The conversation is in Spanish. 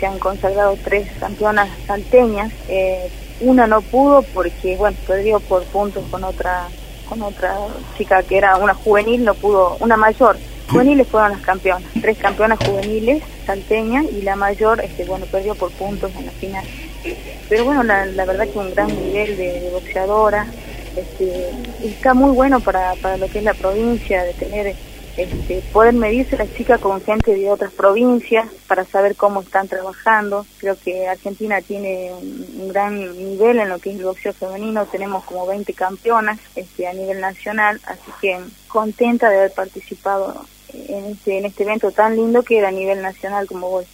se han consagrado tres campeonas salteñas. Eh, una no pudo porque, bueno, perdió por puntos con otra con otra chica que era una juvenil, no pudo, una mayor. Juveniles fueron las campeonas, tres campeonas juveniles salteñas y la mayor, este, bueno, perdió por puntos en la final. Pero bueno, la, verdad que un gran nivel de, boxeadora, este, está muy bueno para, para lo que es la provincia, de tener este, poder medirse la chica con gente de otras provincias para saber cómo están trabajando. Creo que Argentina tiene un, gran nivel en lo que es el boxeo femenino, tenemos como 20 campeonas este, a nivel nacional, así que contenta de haber participado en este, en este evento tan lindo que era a nivel nacional como vos